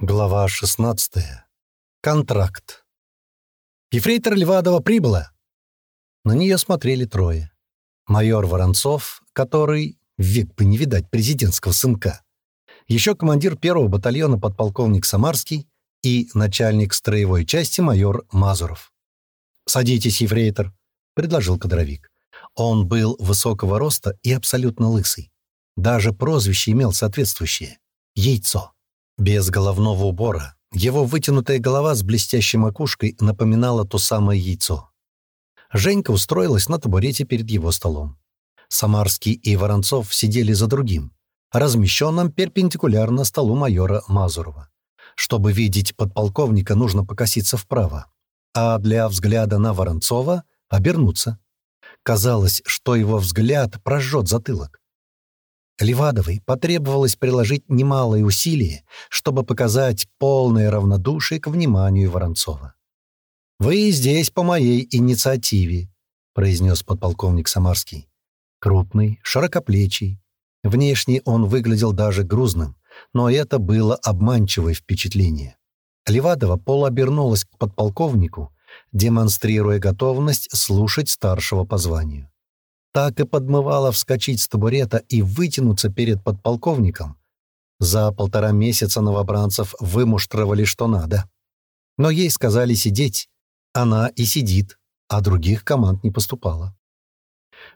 Глава 16. Контракт. Ефрейтор Левадова прибыла. На нее смотрели трое. Майор Воронцов, который, век бы не видать президентского сынка, еще командир первого батальона подполковник Самарский и начальник строевой части майор Мазуров. «Садитесь, ефрейтор», — предложил кадровик. Он был высокого роста и абсолютно лысый. Даже прозвище имел соответствующее — «Яйцо». Без головного убора его вытянутая голова с блестящей макушкой напоминала то самое яйцо. Женька устроилась на табурете перед его столом. Самарский и Воронцов сидели за другим, размещенным перпендикулярно столу майора Мазурова. Чтобы видеть подполковника, нужно покоситься вправо, а для взгляда на Воронцова — обернуться. Казалось, что его взгляд прожжет затылок. Левадовой потребовалось приложить немалые усилия, чтобы показать полное равнодушие к вниманию Воронцова. «Вы здесь по моей инициативе», — произнес подполковник Самарский. Крупный, широкоплечий. Внешне он выглядел даже грузным, но это было обманчивое впечатление. Левадова полуобернулась к подполковнику, демонстрируя готовность слушать старшего по званию так и подмывало вскочить с табурета и вытянуться перед подполковником. За полтора месяца новобранцев вымуштровали что надо. Но ей сказали сидеть. Она и сидит, а других команд не поступало.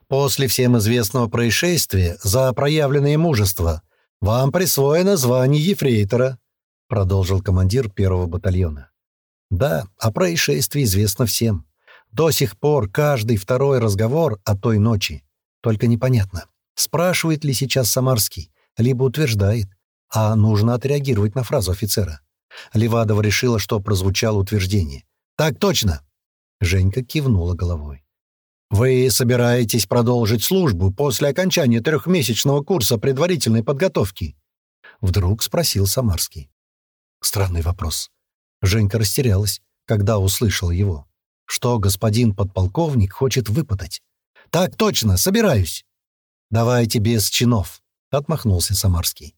После всем известного происшествия за проявленное мужество вам присвоено звание ефрейтора, продолжил командир первого батальона. Да, о происшествии известно всем. До сих пор каждый второй разговор о той ночи. Только непонятно, спрашивает ли сейчас Самарский, либо утверждает, а нужно отреагировать на фразу офицера. Левадова решила, что прозвучало утверждение. «Так точно!» Женька кивнула головой. «Вы собираетесь продолжить службу после окончания трехмесячного курса предварительной подготовки?» Вдруг спросил Самарский. Странный вопрос. Женька растерялась, когда услышала его что господин подполковник хочет выпытать. «Так точно, собираюсь». «Давайте без чинов», — отмахнулся Самарский.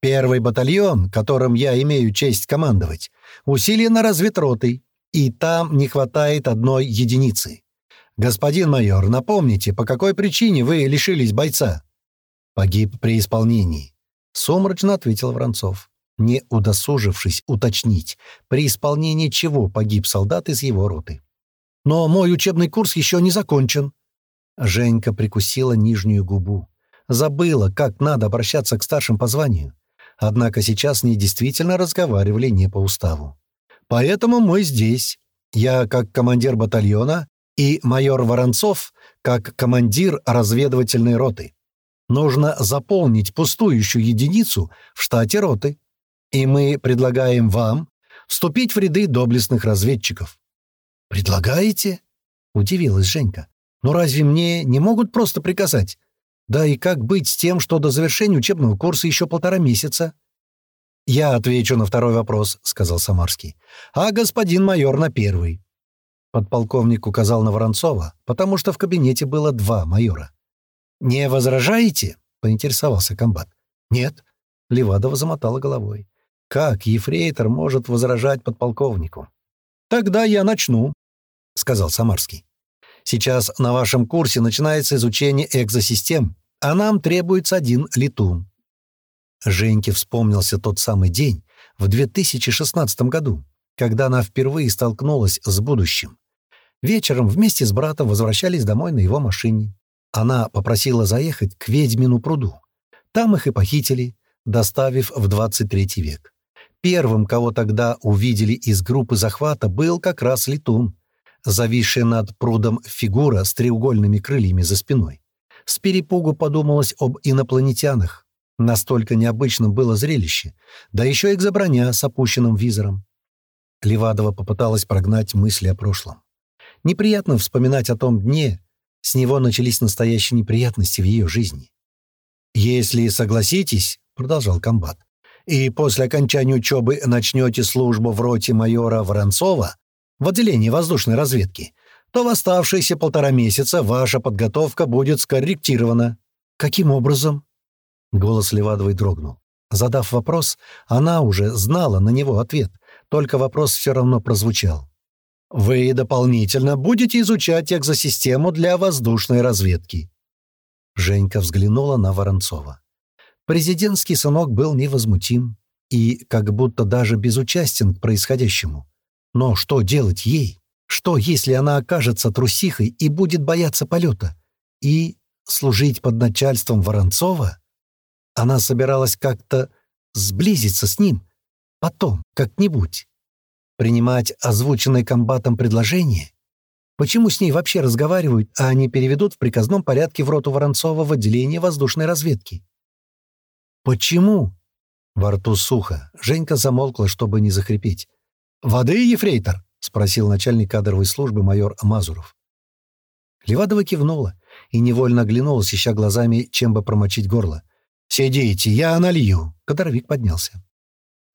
«Первый батальон, которым я имею честь командовать, усиленно развит ротой, и там не хватает одной единицы. Господин майор, напомните, по какой причине вы лишились бойца?» «Погиб при исполнении», — сумрачно ответил Воронцов, не удосужившись уточнить, при исполнении чего погиб солдат из его роты. Но мой учебный курс еще не закончен». Женька прикусила нижнюю губу. Забыла, как надо обращаться к старшим по званию. Однако сейчас ней действительно разговаривали не по уставу. «Поэтому мы здесь. Я как командир батальона и майор Воронцов как командир разведывательной роты. Нужно заполнить пустующую единицу в штате роты. И мы предлагаем вам вступить в ряды доблестных разведчиков. «Предлагаете?» — удивилась Женька. «Но разве мне не могут просто приказать? Да и как быть с тем, что до завершения учебного курса еще полтора месяца?» «Я отвечу на второй вопрос», — сказал Самарский. «А господин майор на первый». Подполковник указал на Воронцова, потому что в кабинете было два майора. «Не возражаете?» — поинтересовался комбат. «Нет». Левадова замотала головой. «Как ефрейтор может возражать подполковнику?» «Тогда я начну», — сказал Самарский. «Сейчас на вашем курсе начинается изучение экзосистем, а нам требуется один летун». Женьке вспомнился тот самый день в 2016 году, когда она впервые столкнулась с будущим. Вечером вместе с братом возвращались домой на его машине. Она попросила заехать к ведьмину пруду. Там их и похитили, доставив в 23 век. Первым, кого тогда увидели из группы захвата, был как раз летун, зависшая над прудом фигура с треугольными крыльями за спиной. С перепугу подумалось об инопланетянах. Настолько необычным было зрелище, да еще экзоброня с опущенным визором. Левадова попыталась прогнать мысли о прошлом. Неприятно вспоминать о том дне, с него начались настоящие неприятности в ее жизни. «Если согласитесь», — продолжал комбат, и после окончания учебы начнете службу в роте майора Воронцова в отделении воздушной разведки, то в оставшиеся полтора месяца ваша подготовка будет скорректирована. Каким образом? Голос Левадовой дрогнул. Задав вопрос, она уже знала на него ответ, только вопрос все равно прозвучал. «Вы дополнительно будете изучать экзосистему для воздушной разведки». Женька взглянула на Воронцова. Президентский сынок был невозмутим и как будто даже безучастен к происходящему. Но что делать ей? Что, если она окажется трусихой и будет бояться полета? И служить под начальством Воронцова? Она собиралась как-то сблизиться с ним. Потом, как-нибудь. Принимать озвученное комбатом предложение? Почему с ней вообще разговаривают, а не переведут в приказном порядке в роту Воронцова в отделение воздушной разведки? Почему? Во рту сухо. Женька замолкла, чтобы не захрипеть. «Воды, ефрейтор?» — спросил начальник кадровой службы майор Мазуров. Левадова кивнула и невольно оглянулась, ища глазами, чем бы промочить горло. «Сидите, я налью!» — кадровик поднялся.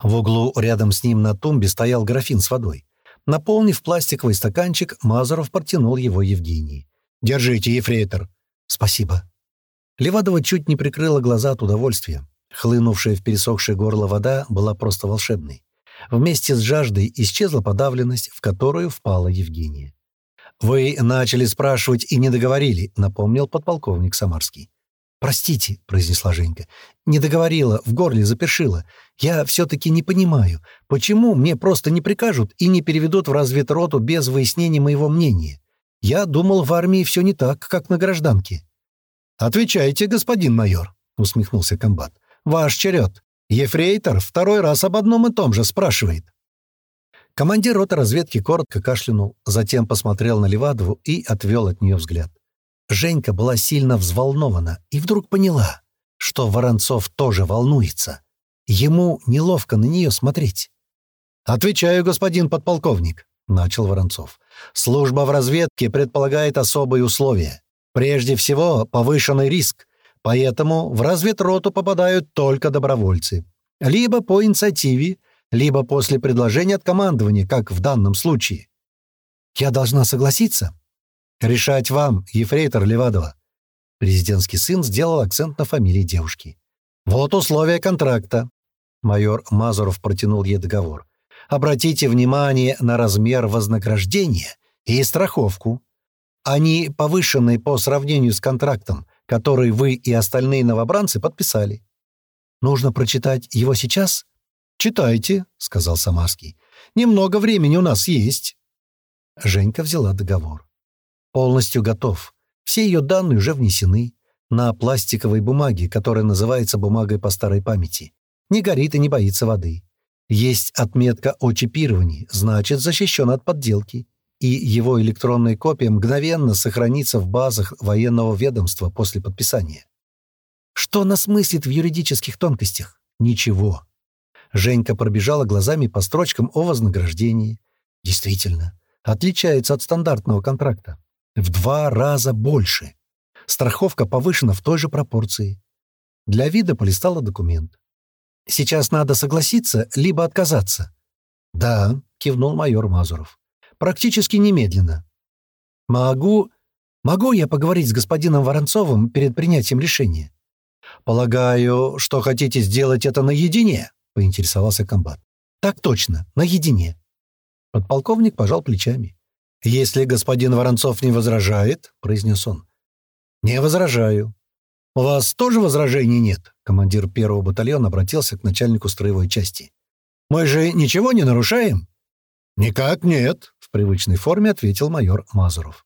В углу рядом с ним на тумбе стоял графин с водой. Наполнив пластиковый стаканчик, Мазуров протянул его Евгении. «Держите, ефрейтор!» «Спасибо!» Левадова чуть не прикрыла глаза от удовольствия. Хлынувшая в пересохшее горло вода была просто волшебной. Вместе с жаждой исчезла подавленность, в которую впала Евгения. «Вы начали спрашивать и не договорили», — напомнил подполковник Самарский. «Простите», — произнесла Женька. «Не договорила, в горле запершила. Я все-таки не понимаю, почему мне просто не прикажут и не переведут в разведроту без выяснения моего мнения? Я думал, в армии все не так, как на гражданке». «Отвечайте, господин майор», — усмехнулся комбат. «Ваш черед. Ефрейтор второй раз об одном и том же спрашивает». Командир роты разведки коротко кашлянул, затем посмотрел на Левадову и отвел от нее взгляд. Женька была сильно взволнована и вдруг поняла, что Воронцов тоже волнуется. Ему неловко на нее смотреть. «Отвечаю, господин подполковник», — начал Воронцов. «Служба в разведке предполагает особые условия. Прежде всего, повышенный риск, Поэтому в разведроту попадают только добровольцы. Либо по инициативе, либо после предложения от командования, как в данном случае. Я должна согласиться? Решать вам, ефрейтор Левадова. Президентский сын сделал акцент на фамилии девушки. Вот условия контракта. Майор Мазуров протянул ей договор. Обратите внимание на размер вознаграждения и страховку. Они повышенные по сравнению с контрактом, который вы и остальные новобранцы подписали. Нужно прочитать его сейчас? «Читайте», — сказал Самарский. «Немного времени у нас есть». Женька взяла договор. Полностью готов. Все ее данные уже внесены. На пластиковой бумаге, которая называется бумагой по старой памяти. Не горит и не боится воды. Есть отметка о чипировании, значит, защищен от подделки и его электронная копия мгновенно сохранится в базах военного ведомства после подписания. Что нас мыслит в юридических тонкостях? Ничего. Женька пробежала глазами по строчкам о вознаграждении. Действительно, отличается от стандартного контракта. В два раза больше. Страховка повышена в той же пропорции. Для вида полистала документ. «Сейчас надо согласиться, либо отказаться». «Да», — кивнул майор Мазуров практически немедленно. Могу... Могу я поговорить с господином Воронцовым перед принятием решения? Полагаю, что хотите сделать это наедине, поинтересовался комбат. Так точно, наедине. Подполковник пожал плечами. «Если господин Воронцов не возражает», — произнес он. «Не возражаю». «У вас тоже возражений нет?» Командир первого батальона обратился к начальнику строевой части. «Мы же ничего не нарушаем?» «Никак нет», привычной форме ответил майор Мазуров.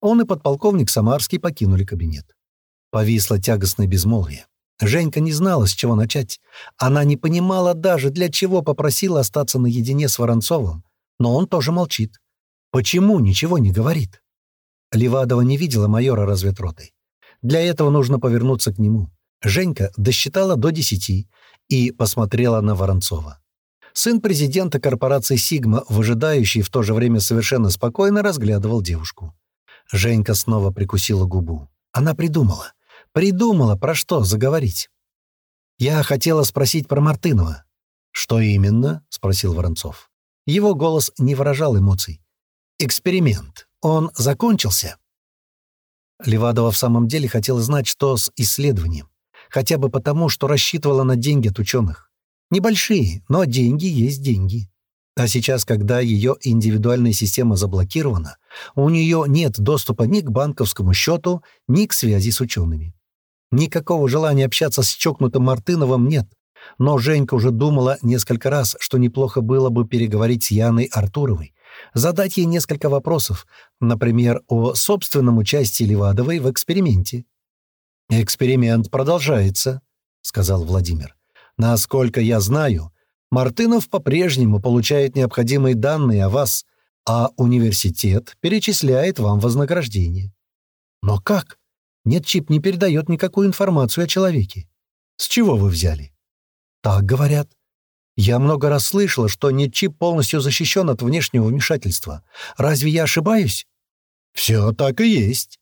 Он и подполковник Самарский покинули кабинет. Повисло тягостное безмолвие. Женька не знала, с чего начать. Она не понимала даже, для чего попросила остаться наедине с Воронцовым. Но он тоже молчит. Почему ничего не говорит? Левадова не видела майора разведроты. Для этого нужно повернуться к нему. Женька досчитала до десяти и посмотрела на Воронцова. Сын президента корпорации «Сигма», выжидающий в то же время совершенно спокойно, разглядывал девушку. Женька снова прикусила губу. Она придумала. Придумала, про что заговорить. «Я хотела спросить про Мартынова». «Что именно?» — спросил Воронцов. Его голос не выражал эмоций. «Эксперимент. Он закончился?» Левадова в самом деле хотела знать, что с исследованием. хотя бы потому, что рассчитывала на деньги от ученых. Небольшие, но деньги есть деньги. А сейчас, когда ее индивидуальная система заблокирована, у нее нет доступа ни к банковскому счету, ни к связи с учеными. Никакого желания общаться с чокнутым Мартыновым нет, но Женька уже думала несколько раз, что неплохо было бы переговорить с Яной Артуровой, задать ей несколько вопросов, например, о собственном участии Левадовой в эксперименте. «Эксперимент продолжается», — сказал Владимир. «Насколько я знаю, Мартынов по-прежнему получает необходимые данные о вас, а университет перечисляет вам вознаграждение». «Но как? Нет, чип не передает никакую информацию о человеке». «С чего вы взяли?» «Так говорят. Я много раз слышала, что NetChip полностью защищен от внешнего вмешательства. Разве я ошибаюсь?» «Все так и есть.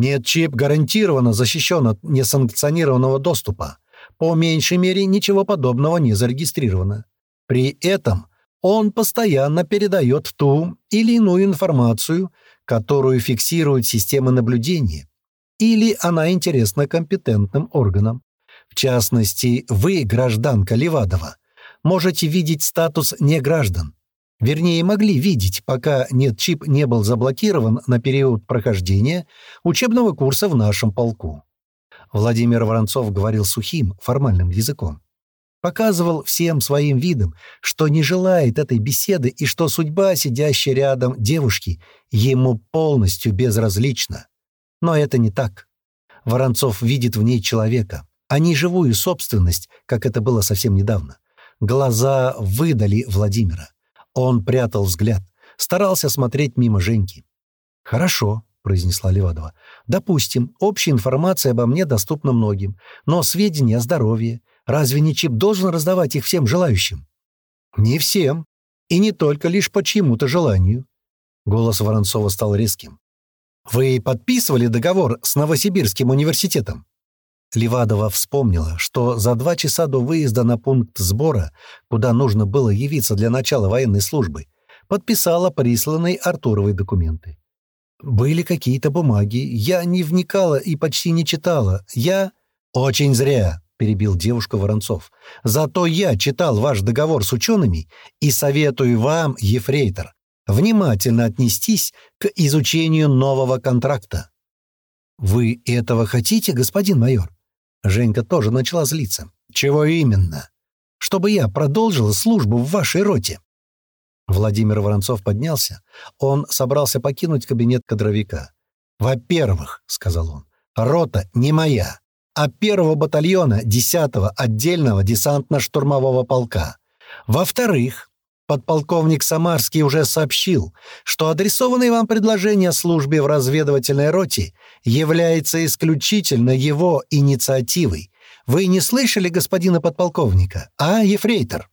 NetChip гарантированно защищен от несанкционированного доступа. По меньшей мере, ничего подобного не зарегистрировано. При этом он постоянно передает ту или иную информацию, которую фиксируют системы наблюдения, или она интересна компетентным органам. В частности, вы, гражданка Левадова, можете видеть статус неграждан. Вернее, могли видеть, пока нет чип не был заблокирован на период прохождения учебного курса в нашем полку. Владимир Воронцов говорил сухим, формальным языком. Показывал всем своим видом, что не желает этой беседы и что судьба, сидящей рядом девушки, ему полностью безразлична. Но это не так. Воронцов видит в ней человека, а не живую собственность, как это было совсем недавно. Глаза выдали Владимира. Он прятал взгляд, старался смотреть мимо Женьки. «Хорошо», — произнесла Левадова. «Допустим, общая информация обо мне доступна многим, но сведения о здоровье. Разве не чип должен раздавать их всем желающим?» «Не всем. И не только лишь по чьему-то желанию». Голос Воронцова стал резким. «Вы подписывали договор с Новосибирским университетом?» Левадова вспомнила, что за два часа до выезда на пункт сбора, куда нужно было явиться для начала военной службы, подписала присланные Артуровой документы. «Были какие-то бумаги. Я не вникала и почти не читала. Я...» «Очень зря», — перебил девушка Воронцов. «Зато я читал ваш договор с учеными и советую вам, ефрейтор, внимательно отнестись к изучению нового контракта». «Вы этого хотите, господин майор?» Женька тоже начала злиться. «Чего именно?» «Чтобы я продолжила службу в вашей роте». Владимир Воронцов поднялся. Он собрался покинуть кабинет кадровика. «Во-первых», — сказал он, — «рота не моя, а первого батальона 10-го отдельного десантно-штурмового полка. Во-вторых, подполковник Самарский уже сообщил, что адресованное вам предложение о службе в разведывательной роте является исключительно его инициативой. Вы не слышали господина подполковника, а, ефрейтор?»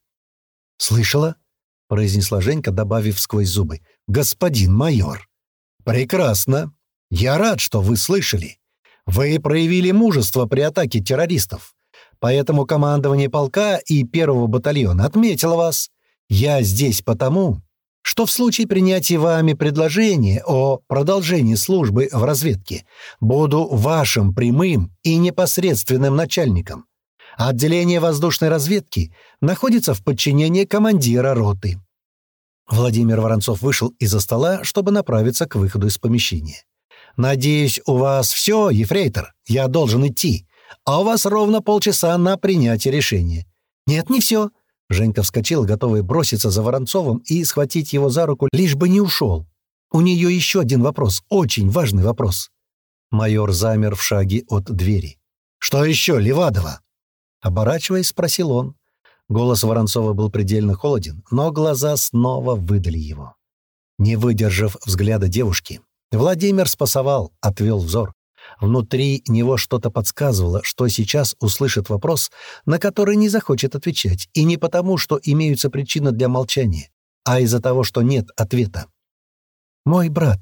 «Слышала», — произнесла Женька, добавив сквозь зубы. «Господин майор». «Прекрасно. Я рад, что вы слышали. Вы проявили мужество при атаке террористов. Поэтому командование полка и первого батальона отметило вас. Я здесь потому, что в случае принятия вами предложения о продолжении службы в разведке буду вашим прямым и непосредственным начальником. Отделение воздушной разведки находится в подчинении командира роты». Владимир Воронцов вышел из-за стола, чтобы направиться к выходу из помещения. «Надеюсь, у вас все, ефрейтор? Я должен идти. А у вас ровно полчаса на принятие решения». «Нет, не все. Женька вскочила, готовая броситься за Воронцовым и схватить его за руку, лишь бы не ушел. У нее еще один вопрос, очень важный вопрос. Майор замер в шаге от двери. «Что еще, Левадова?» Оборачиваясь, спросил он. Голос Воронцова был предельно холоден, но глаза снова выдали его. Не выдержав взгляда девушки, Владимир спасовал, отвел взор. Внутри него что-то подсказывало, что сейчас услышит вопрос, на который не захочет отвечать, и не потому, что имеются причины для молчания, а из-за того, что нет ответа. «Мой брат,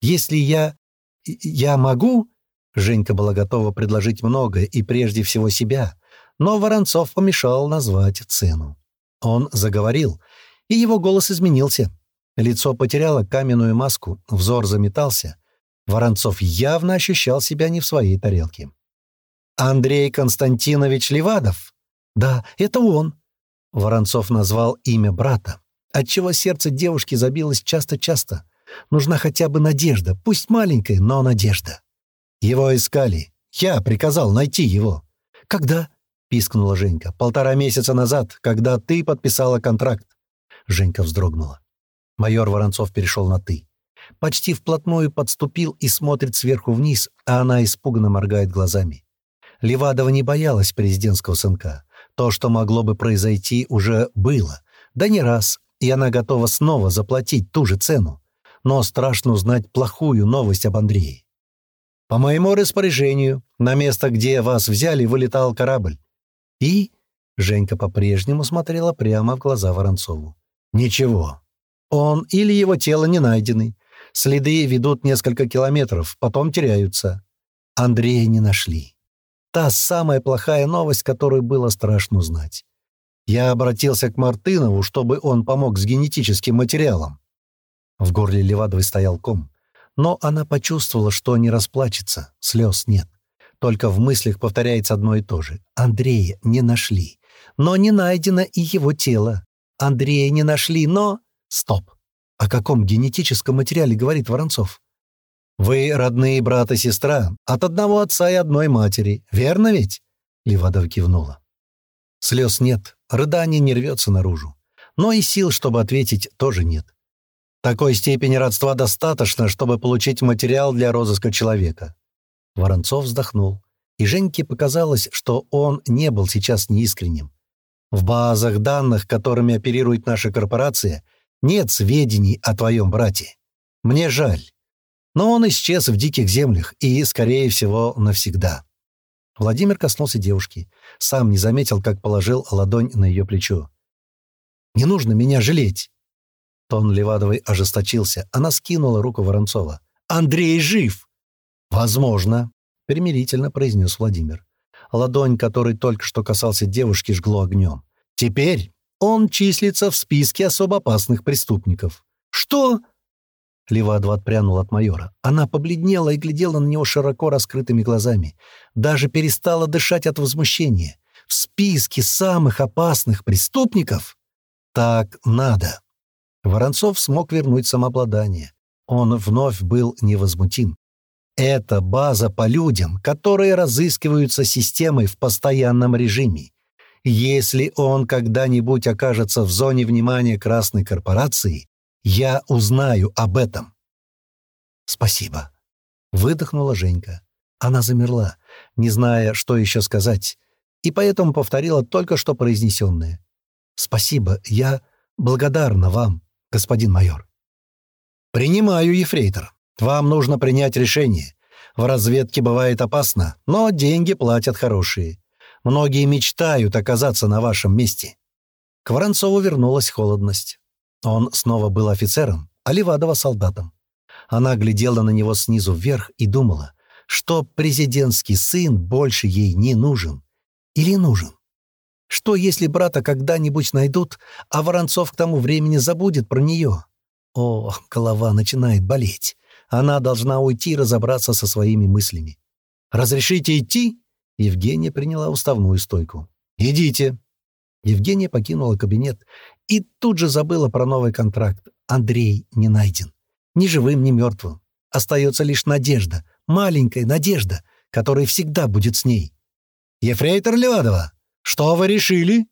если я... я могу...» Женька была готова предложить многое, и прежде всего себя, но Воронцов помешал назвать цену. Он заговорил, и его голос изменился. Лицо потеряло каменную маску, взор заметался — Воронцов явно ощущал себя не в своей тарелке. Андрей Константинович Левадов?» «Да, это он». Воронцов назвал имя брата, отчего сердце девушки забилось часто-часто. Нужна хотя бы надежда, пусть маленькая, но надежда. Его искали. Я приказал найти его. «Когда?» — пискнула Женька. «Полтора месяца назад, когда ты подписала контракт». Женька вздрогнула. Майор Воронцов перешел на «ты». Почти вплотную подступил и смотрит сверху вниз, а она испуганно моргает глазами. Левадова не боялась президентского сынка. То, что могло бы произойти, уже было. Да не раз, и она готова снова заплатить ту же цену. Но страшно узнать плохую новость об Андрее. По моему распоряжению, на место, где вас взяли, вылетал корабль. И Женька по-прежнему смотрела прямо в глаза Воронцову. «Ничего. Он или его тело не найдены. Следы ведут несколько километров, потом теряются. Андрея не нашли. Та самая плохая новость, которую было страшно узнать. Я обратился к Мартынову, чтобы он помог с генетическим материалом. В горле Левадовой стоял ком. Но она почувствовала, что не расплачется, слез нет. Только в мыслях повторяется одно и то же. Андрея не нашли. Но не найдено и его тело. Андрея не нашли, но... Стоп. О каком генетическом материале говорит Воронцов? «Вы родные брат и сестра, от одного отца и одной матери, верно ведь?» Левадов кивнула. Слез нет, рыдание не рвется наружу. Но и сил, чтобы ответить, тоже нет. Такой степени родства достаточно, чтобы получить материал для розыска человека. Воронцов вздохнул, и Женьке показалось, что он не был сейчас неискренним. В базах данных, которыми оперирует наша корпорация, нет сведений о твоем брате. Мне жаль. Но он исчез в диких землях и, скорее всего, навсегда». Владимир коснулся девушки. Сам не заметил, как положил ладонь на ее плечо. «Не нужно меня жалеть!» Тон Левадовой ожесточился. Она скинула руку Воронцова. «Андрей жив!» «Возможно», — примирительно произнес Владимир. Ладонь, которой только что касался девушки, жгло огнем. «Теперь он числится в списке особо опасных преступников». «Что?» Левадова отпрянула от майора. Она побледнела и глядела на него широко раскрытыми глазами. Даже перестала дышать от возмущения. «В списке самых опасных преступников?» «Так надо». Воронцов смог вернуть самообладание. Он вновь был невозмутим. Это база по людям, которые разыскиваются системой в постоянном режиме. Если он когда-нибудь окажется в зоне внимания Красной корпорации, я узнаю об этом. Спасибо. Выдохнула Женька. Она замерла, не зная, что еще сказать, и поэтому повторила только что произнесенное. «Спасибо, я благодарна вам, господин майор». «Принимаю, ефрейтор. Вам нужно принять решение. В разведке бывает опасно, но деньги платят хорошие. Многие мечтают оказаться на вашем месте». К Воронцову вернулась холодность. Он снова был офицером, а Левадова — солдатом. Она глядела на него снизу вверх и думала, что президентский сын больше ей не нужен. Или нужен? Что, если брата когда-нибудь найдут, а Воронцов к тому времени забудет про нее? О, голова начинает болеть. Она должна уйти и разобраться со своими мыслями. «Разрешите идти?» Евгения приняла уставную стойку. «Идите». Евгения покинула кабинет и тут же забыла про новый контракт. Андрей не найден. Ни живым, ни мертвым. Остается лишь надежда, маленькая надежда, которая всегда будет с ней. «Ефрейтор Левадова, что вы решили?»